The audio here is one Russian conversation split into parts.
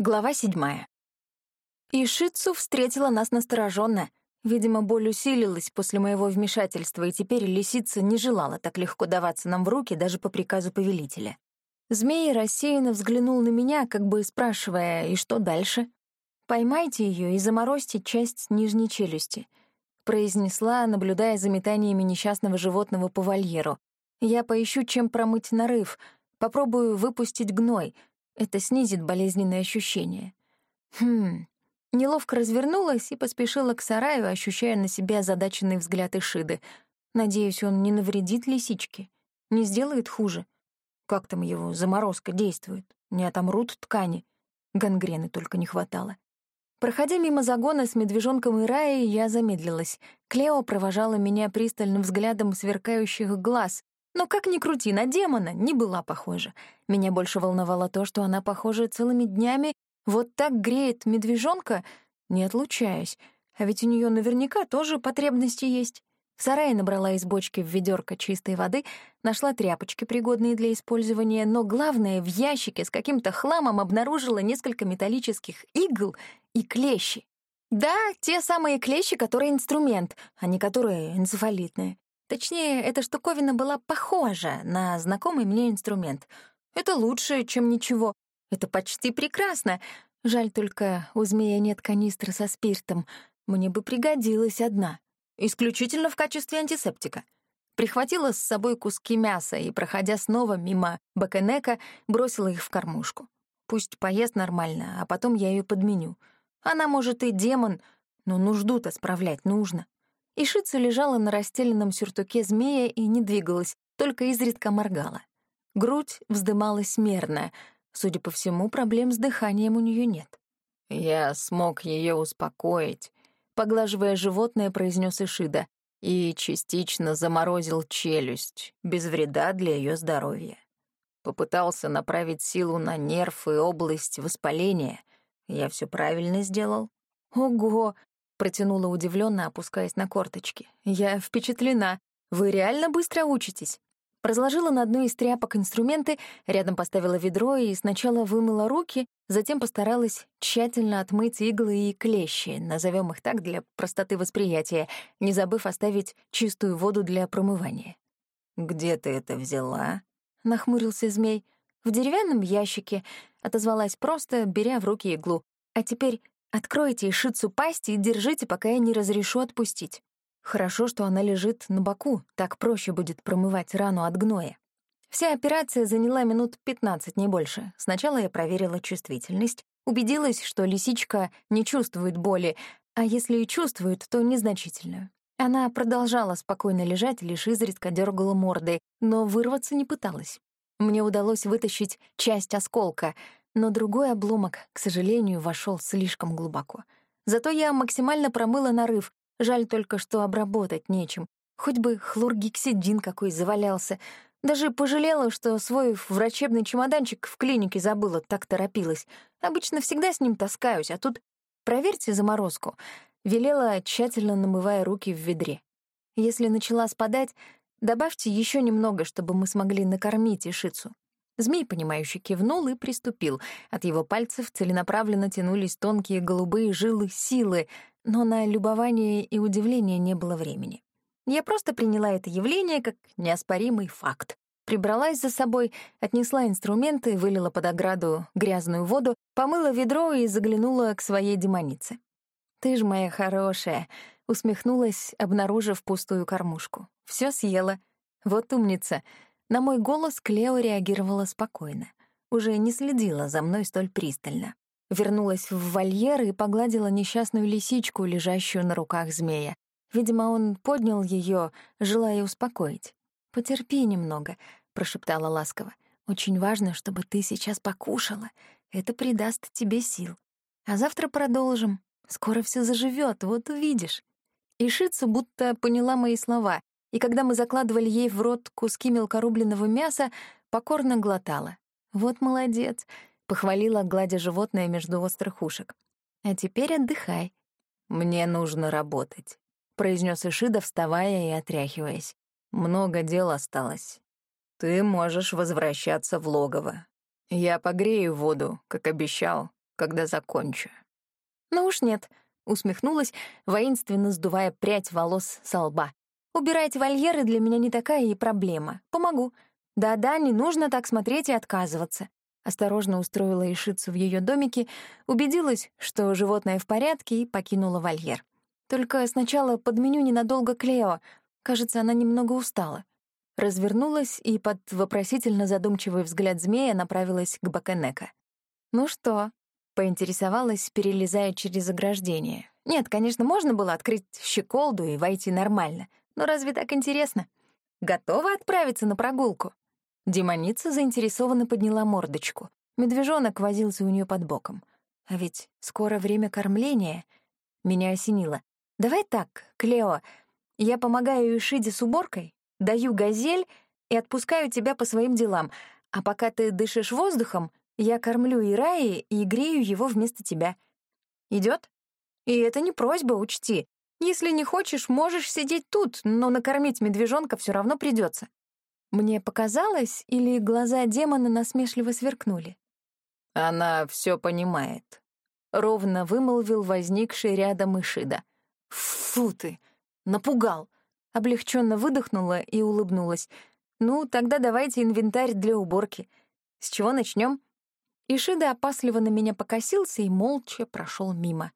Глава седьмая. Ишицу встретила нас настороженно. Видимо, боль усилилась после моего вмешательства, и теперь лисица не желала так легко даваться нам в руки даже по приказу повелителя. Змей рассеянно взглянул на меня, как бы спрашивая, и что дальше? «Поймайте ее и заморозьте часть нижней челюсти», — произнесла, наблюдая за метаниями несчастного животного по вольеру. «Я поищу, чем промыть нарыв, попробую выпустить гной — это снизит болезненные ощущения. Хм. Неловко развернулась и поспешила к сараю, ощущая на себя задаченный взгляд Ишиды. Надеюсь, он не навредит лисичке, не сделает хуже. Как там его заморозка действует? Не отомрут ткани? Гангрены только не хватало. Проходя мимо загона с медвежонком и Раей, я замедлилась. Клео провожала меня пристальным взглядом сверкающих глаз, но как ни крути, на демона не была похожа. Меня больше волновало то, что она, похоже, целыми днями вот так греет медвежонка, не отлучаясь. А ведь у нее наверняка тоже потребности есть. В сарае набрала из бочки в ведерко чистой воды, нашла тряпочки, пригодные для использования, но главное, в ящике с каким-то хламом обнаружила несколько металлических игл и клещи. Да, те самые клещи, которые инструмент, а не которые энцефалитные. Точнее, эта штуковина была похожа на знакомый мне инструмент. Это лучше, чем ничего. Это почти прекрасно. Жаль только, у змея нет канистры со спиртом. Мне бы пригодилась одна. Исключительно в качестве антисептика. Прихватила с собой куски мяса и, проходя снова мимо Бакенека, бросила их в кормушку. Пусть поест нормально, а потом я ее подменю. Она, может, и демон, но нужду-то справлять нужно. Ишица лежала на расстеленном сюртуке змея и не двигалась, только изредка моргала. Грудь вздымалась мерно. Судя по всему, проблем с дыханием у нее нет. «Я смог ее успокоить», — поглаживая животное, произнес Ишида, и частично заморозил челюсть, без вреда для ее здоровья. Попытался направить силу на нерв и область воспаления. Я все правильно сделал. «Ого!» Протянула удивленно, опускаясь на корточки. «Я впечатлена. Вы реально быстро учитесь?» Разложила на одну из тряпок инструменты, рядом поставила ведро и сначала вымыла руки, затем постаралась тщательно отмыть иглы и клещи, назовем их так для простоты восприятия, не забыв оставить чистую воду для промывания. «Где ты это взяла?» — нахмурился змей. «В деревянном ящике», — отозвалась просто, беря в руки иглу. «А теперь Откройте Ишицу пасть и держите, пока я не разрешу отпустить. Хорошо, что она лежит на боку, так проще будет промывать рану от гноя. Вся операция заняла минут 15, не больше. Сначала я проверила чувствительность, убедилась, что лисичка не чувствует боли, а если и чувствует, то незначительную. Она продолжала спокойно лежать, лишь изредка дергала мордой, но вырваться не пыталась. Мне удалось вытащить часть осколка — но другой обломок, к сожалению, вошел слишком глубоко. Зато я максимально промыла нарыв, жаль только, что обработать нечем. Хоть бы хлоргексидин какой завалялся. Даже пожалела, что свой врачебный чемоданчик в клинике забыла, так торопилась. Обычно всегда с ним таскаюсь, а тут проверьте заморозку. Велела, тщательно намывая руки в ведре. Если начала спадать, добавьте еще немного, чтобы мы смогли накормить Ишицу. Змей, понимающе кивнул и приступил. От его пальцев целенаправленно тянулись тонкие голубые жилы силы, но на любование и удивление не было времени. Я просто приняла это явление как неоспоримый факт. Прибралась за собой, отнесла инструменты, вылила под ограду грязную воду, помыла ведро и заглянула к своей демонице. «Ты ж моя хорошая», — усмехнулась, обнаружив пустую кормушку. Все съела. Вот умница. На мой голос Клео реагировала спокойно, уже не следила за мной столь пристально. Вернулась в вольер и погладила несчастную лисичку, лежащую на руках змея. Видимо, он поднял ее, желая успокоить. «Потерпи немного», — прошептала ласково. «Очень важно, чтобы ты сейчас покушала. Это придаст тебе сил. А завтра продолжим. Скоро все заживет, вот увидишь». Ишицу будто поняла мои слова и когда мы закладывали ей в рот куски мелкорубленного мяса, покорно глотала. «Вот молодец», — похвалила, гладя животное между острых ушек. «А теперь отдыхай». «Мне нужно работать», — произнес Ишида, вставая и отряхиваясь. «Много дел осталось. Ты можешь возвращаться в логово. Я погрею воду, как обещал, когда закончу». «Ну уж нет», — усмехнулась, воинственно сдувая прядь волос со лба. «Убирать вольеры для меня не такая и проблема. Помогу. Да-да, не нужно так смотреть и отказываться». Осторожно устроила Ишицу в ее домике, убедилась, что животное в порядке, и покинула вольер. Только сначала подменю ненадолго Клео. Кажется, она немного устала. Развернулась и под вопросительно задумчивый взгляд змея направилась к Бакенека. «Ну что?» — поинтересовалась, перелезая через ограждение. «Нет, конечно, можно было открыть щеколду и войти нормально, но разве так интересно? Готова отправиться на прогулку?» Демоница заинтересованно подняла мордочку. Медвежонок возился у нее под боком. А ведь скоро время кормления. Меня осенило. «Давай так, Клео, я помогаю Ишиде с уборкой, даю газель и отпускаю тебя по своим делам, а пока ты дышишь воздухом, я кормлю Ираи и грею его вместо тебя. Идет? И это не просьба, учти. Если не хочешь, можешь сидеть тут, но накормить медвежонка все равно придется. Мне показалось, или глаза демона насмешливо сверкнули? Она все понимает. Ровно вымолвил возникший рядом Ишида. Фу ты, напугал. Облегченно выдохнула и улыбнулась. «Ну, тогда давайте инвентарь для уборки. С чего начнем? Ишида опасливо на меня покосился и молча прошел мимо.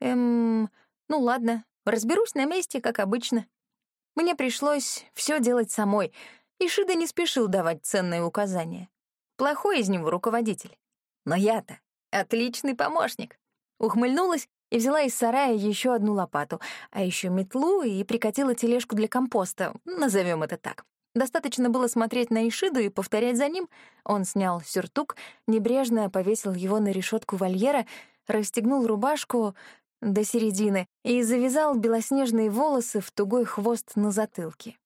«Эм, ну ладно, разберусь на месте, как обычно». Мне пришлось все делать самой. Ишида не спешил давать ценные указания. Плохой из него руководитель. Но я-то отличный помощник. Ухмыльнулась и взяла из сарая еще одну лопату, а еще метлу и прикатила тележку для компоста, назовем это так. Достаточно было смотреть на Ишиду и повторять за ним. Он снял сюртук, небрежно повесил его на решетку вольера, расстегнул рубашку до середины и завязал белоснежные волосы в тугой хвост на затылке.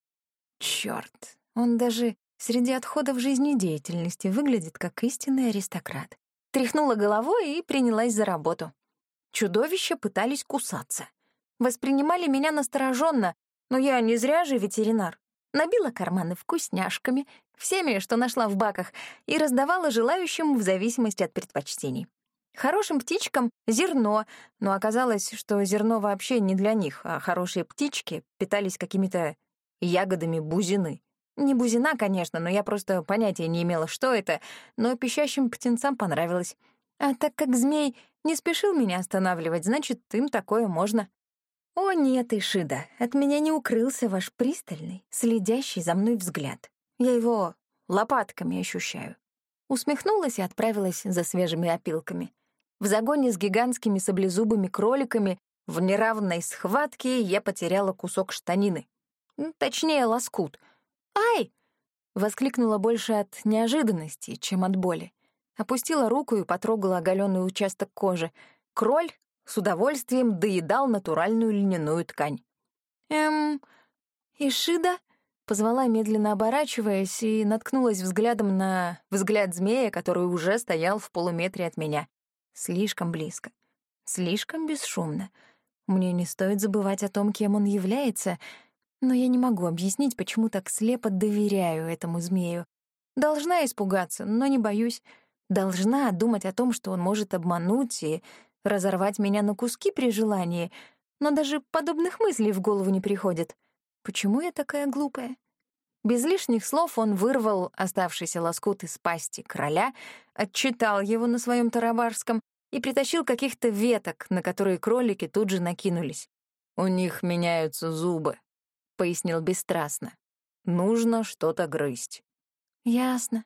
Черт, он даже среди отходов жизнедеятельности выглядит как истинный аристократ. Тряхнула головой и принялась за работу. Чудовища пытались кусаться. Воспринимали меня настороженно, но я не зря же ветеринар. Набила карманы вкусняшками, всеми, что нашла в баках, и раздавала желающим в зависимости от предпочтений. Хорошим птичкам — зерно, но оказалось, что зерно вообще не для них, а хорошие птички питались какими-то ягодами бузины. Не бузина, конечно, но я просто понятия не имела, что это, но пищащим птенцам понравилось. А так как змей не спешил меня останавливать, значит, им такое можно. О нет, Ишида, от меня не укрылся ваш пристальный, следящий за мной взгляд. Я его лопатками ощущаю. Усмехнулась и отправилась за свежими опилками. В загоне с гигантскими саблезубыми кроликами в неравной схватке я потеряла кусок штанины. Точнее, лоскут. «Ай!» — воскликнула больше от неожиданности, чем от боли опустила руку и потрогала оголенный участок кожи. Кроль с удовольствием доедал натуральную льняную ткань. «Эм, Ишида?» — позвала, медленно оборачиваясь, и наткнулась взглядом на взгляд змея, который уже стоял в полуметре от меня. Слишком близко, слишком бесшумно. Мне не стоит забывать о том, кем он является, но я не могу объяснить, почему так слепо доверяю этому змею. Должна испугаться, но не боюсь должна думать о том, что он может обмануть и разорвать меня на куски при желании, но даже подобных мыслей в голову не приходит. Почему я такая глупая? Без лишних слов он вырвал оставшийся лоскут из пасти короля, отчитал его на своем тарабарском и притащил каких-то веток, на которые кролики тут же накинулись. «У них меняются зубы», — пояснил бесстрастно. «Нужно что-то грызть». «Ясно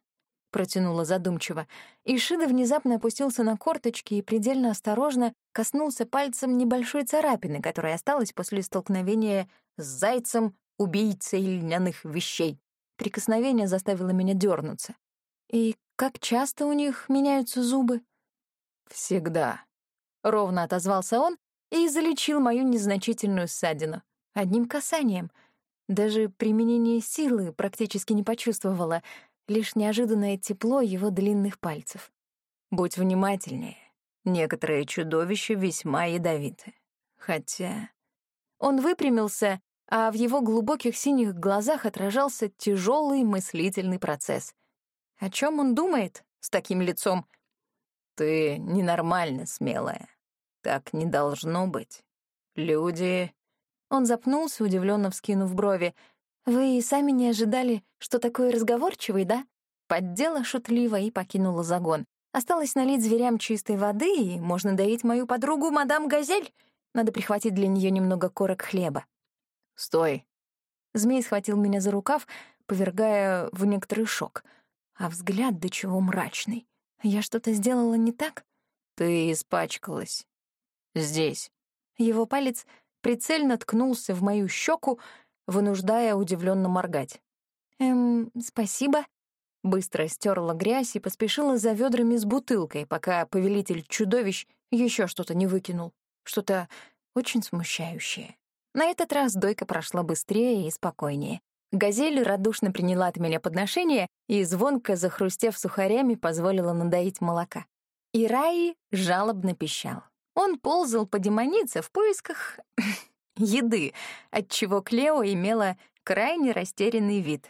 протянула задумчиво. И Шида внезапно опустился на корточки и предельно осторожно коснулся пальцем небольшой царапины, которая осталась после столкновения с зайцем, убийцей льняных вещей. Прикосновение заставило меня дернуться. «И как часто у них меняются зубы?» «Всегда», — ровно отозвался он и залечил мою незначительную ссадину. Одним касанием. Даже применение силы практически не почувствовала — лишь неожиданное тепло его длинных пальцев. «Будь внимательнее. Некоторые чудовища весьма ядовиты. Хотя...» Он выпрямился, а в его глубоких синих глазах отражался тяжелый мыслительный процесс. О чем он думает с таким лицом? Ты ненормально смелая. Так не должно быть. Люди...» Он запнулся, удивленно вскинув брови. «Вы и сами не ожидали, что такой разговорчивый, да?» Поддела шутливо и покинула загон. Осталось налить зверям чистой воды, и можно доить мою подругу, мадам Газель. Надо прихватить для нее немного корок хлеба. «Стой!» Змей схватил меня за рукав, повергая в некоторый шок. А взгляд до чего мрачный. Я что-то сделала не так? Ты испачкалась. Здесь. Его палец прицельно ткнулся в мою щеку, вынуждая удивленно моргать. «Эм, спасибо». Быстро стерла грязь и поспешила за ведрами с бутылкой, пока повелитель чудовищ еще что-то не выкинул. Что-то очень смущающее. На этот раз дойка прошла быстрее и спокойнее. Газель радушно приняла от меня подношение и, звонко захрустев сухарями, позволила надоить молока. И Раи жалобно пищал. Он ползал по демонице в поисках еды, отчего Клео имела крайне растерянный вид.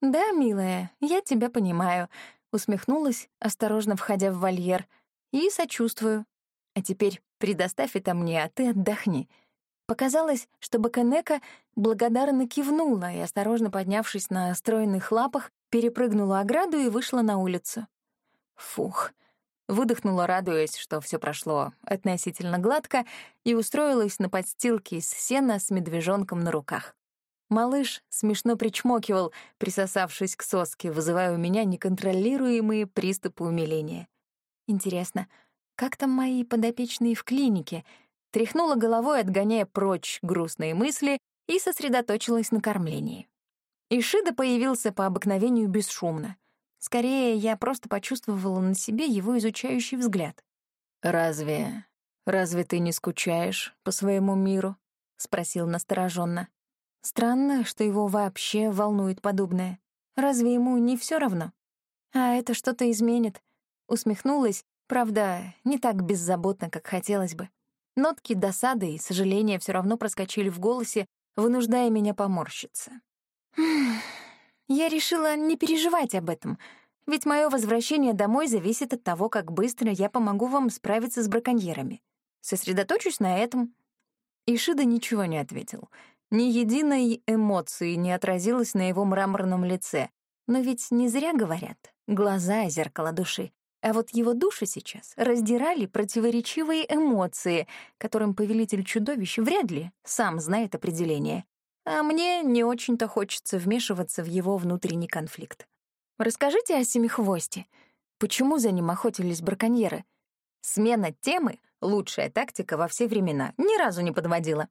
«Да, милая, я тебя понимаю», — усмехнулась, осторожно входя в вольер, «и сочувствую. А теперь предоставь это мне, а ты отдохни». Показалось, что Баканека благодарно кивнула и, осторожно поднявшись на стройных лапах, перепрыгнула ограду и вышла на улицу. Фух. Выдохнула, радуясь, что все прошло относительно гладко, и устроилась на подстилке из сена с медвежонком на руках. Малыш смешно причмокивал, присосавшись к соске, вызывая у меня неконтролируемые приступы умиления. Интересно, как там мои подопечные в клинике — тряхнула головой, отгоняя прочь грустные мысли, и сосредоточилась на кормлении. Ишида появился по обыкновению бесшумно. Скорее, я просто почувствовала на себе его изучающий взгляд. «Разве... разве ты не скучаешь по своему миру?» — спросил настороженно. Странно, что его вообще волнует подобное. Разве ему не все равно? А это что-то изменит. Усмехнулась, правда, не так беззаботно, как хотелось бы. Нотки досады и сожаления все равно проскочили в голосе, вынуждая меня поморщиться. Я решила не переживать об этом, ведь мое возвращение домой зависит от того, как быстро я помогу вам справиться с браконьерами. Сосредоточусь на этом. Ишида ничего не ответил. Ни единой эмоции не отразилось на его мраморном лице. Но ведь не зря говорят «глаза — зеркало души». А вот его душу сейчас раздирали противоречивые эмоции, которым повелитель чудовищ вряд ли сам знает определение. А мне не очень-то хочется вмешиваться в его внутренний конфликт. Расскажите о Семихвосте. Почему за ним охотились браконьеры? Смена темы — лучшая тактика во все времена, ни разу не подводила.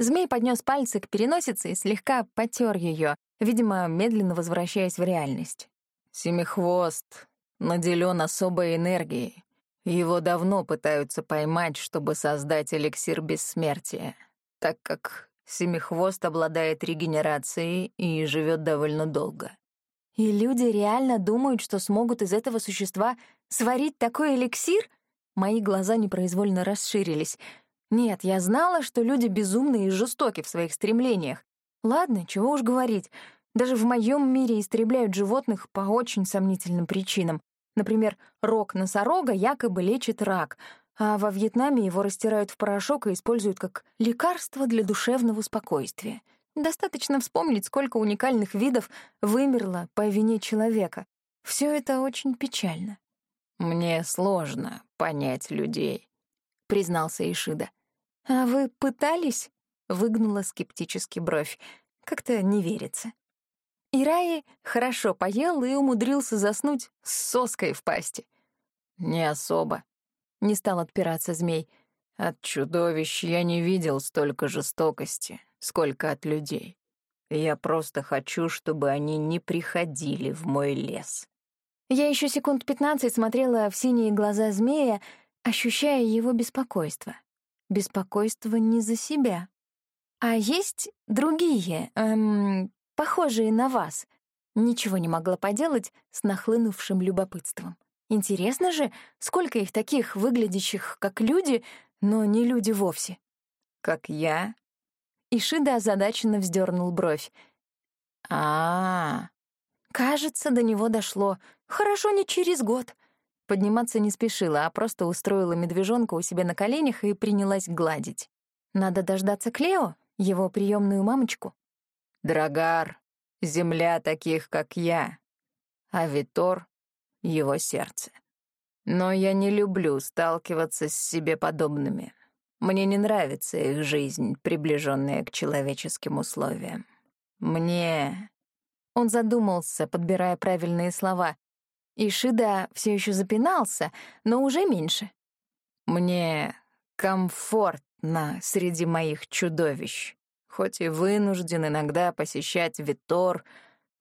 Змей поднес пальцы к переносице и слегка потер ее, видимо, медленно возвращаясь в реальность. «Семихвост наделен особой энергией. Его давно пытаются поймать, чтобы создать эликсир бессмертия, так как Семихвост обладает регенерацией и живет довольно долго. И люди реально думают, что смогут из этого существа сварить такой эликсир? Мои глаза непроизвольно расширились. Нет, я знала, что люди безумны и жестоки в своих стремлениях. Ладно, чего уж говорить. Даже в моем мире истребляют животных по очень сомнительным причинам. Например, рог носорога якобы лечит рак, а во Вьетнаме его растирают в порошок и используют как лекарство для душевного спокойствия. Достаточно вспомнить, сколько уникальных видов вымерло по вине человека. Все это очень печально. «Мне сложно понять людей», — признался Ишида. «А вы пытались?» — выгнула скептически бровь. «Как-то не верится». Ираи хорошо поел и умудрился заснуть с соской в пасти. «Не особо», — не стал отпираться змей. «От чудовищ я не видел столько жестокости, сколько от людей. Я просто хочу, чтобы они не приходили в мой лес». Я еще секунд пятнадцать смотрела в синие глаза змея, ощущая его беспокойство. Беспокойство не за себя. А есть другие, эм, похожие на вас. Ничего не могла поделать с нахлынувшим любопытством. Интересно же, сколько их таких, выглядящих как люди, но не люди вовсе. Как я? Ишида озадаченно вздернул бровь. А, -а, а Кажется, до него дошло. Хорошо не через год. Подниматься не спешила, а просто устроила медвежонка у себя на коленях и принялась гладить. Надо дождаться Клео, его приемную мамочку. Драгар — земля таких, как я, а Витор — его сердце. Но я не люблю сталкиваться с себе подобными. Мне не нравится их жизнь, приближенная к человеческим условиям. Мне... Он задумался, подбирая правильные слова. И Шида все еще запинался, но уже меньше. Мне комфортно среди моих чудовищ, хоть и вынужден иногда посещать Витор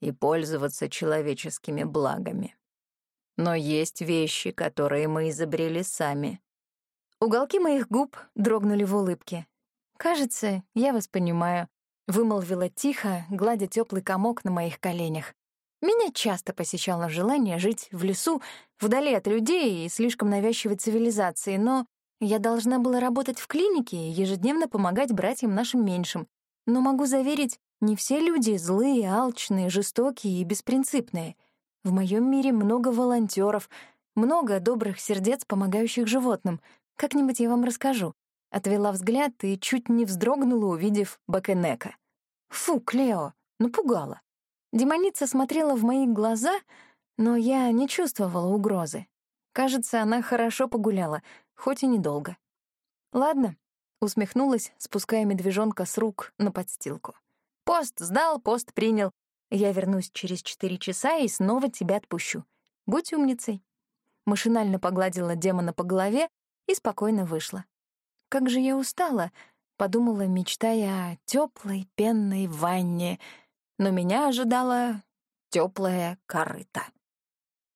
и пользоваться человеческими благами. Но есть вещи, которые мы изобрели сами. Уголки моих губ дрогнули в улыбке. «Кажется, я вас понимаю», — вымолвила тихо, гладя теплый комок на моих коленях. Меня часто посещало желание жить в лесу, вдали от людей и слишком навязчивой цивилизации, но я должна была работать в клинике и ежедневно помогать братьям нашим меньшим. Но могу заверить, не все люди злые, алчные, жестокие и беспринципные. В моем мире много волонтеров, много добрых сердец, помогающих животным. Как-нибудь я вам расскажу. Отвела взгляд и чуть не вздрогнула, увидев Бакенека. Фу, Клео, напугала. Демоница смотрела в мои глаза, но я не чувствовала угрозы. Кажется, она хорошо погуляла, хоть и недолго. «Ладно», — усмехнулась, спуская медвежонка с рук на подстилку. «Пост сдал, пост принял. Я вернусь через четыре часа и снова тебя отпущу. Будь умницей». Машинально погладила демона по голове и спокойно вышла. «Как же я устала», — подумала, мечтая о теплой пенной ванне — но меня ожидала теплая корыта.